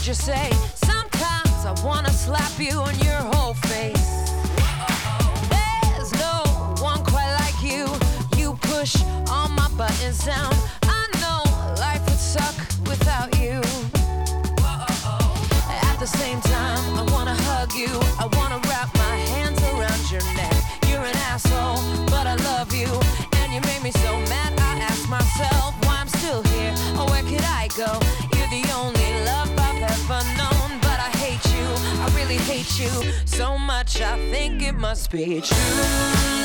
heard you say. Sometimes I wanna slap you on your whole face. There's no one quite like you. You push all my buttons down. you so much, I think it must be true.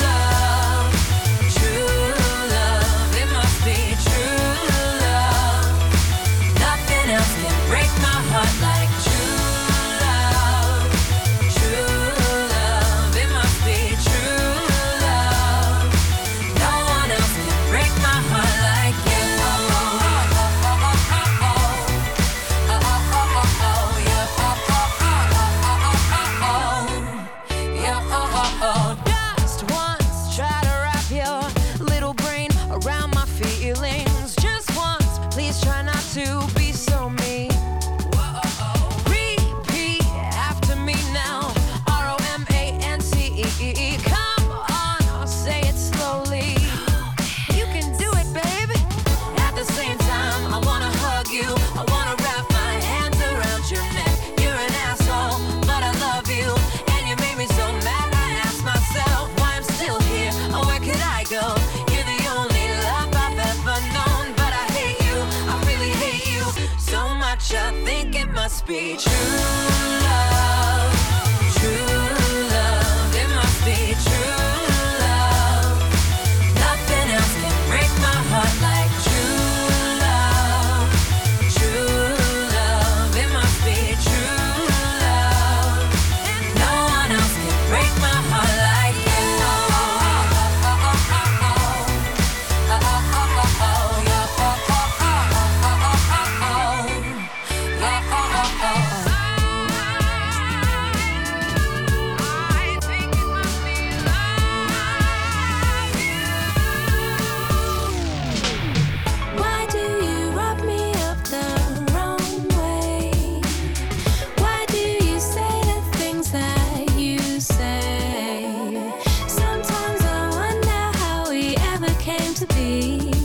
be true. came to be.